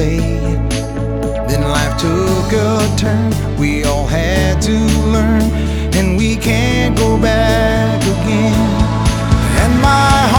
say. Then life took a turn, we all had to learn, and we can't go back again. And my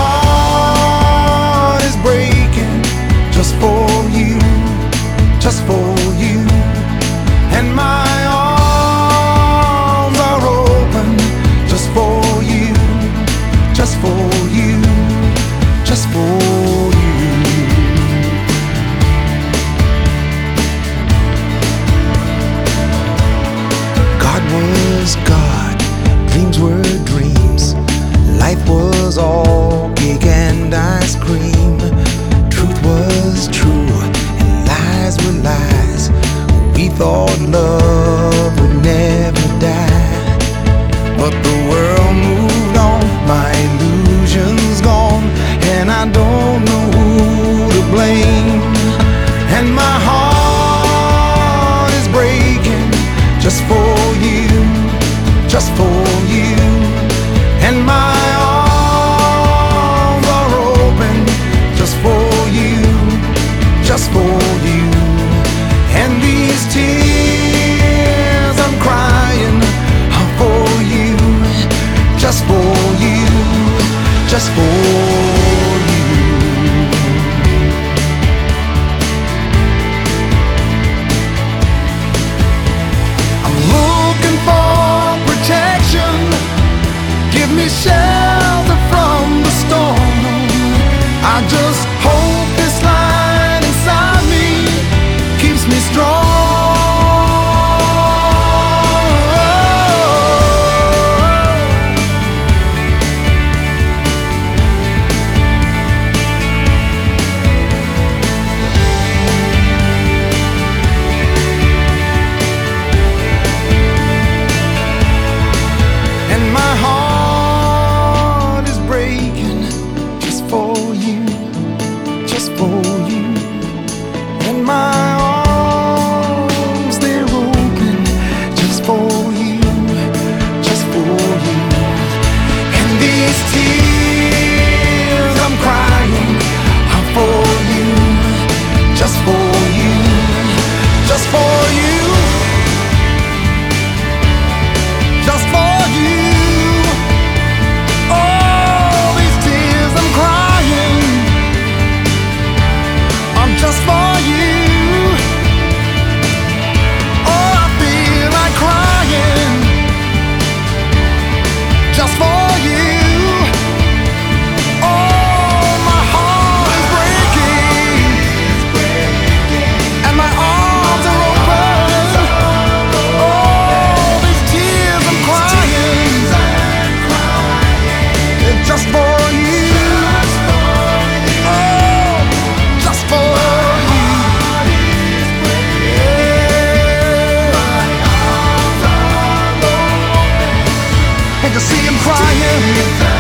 thought love. 一生 you, just for you. to see him crying.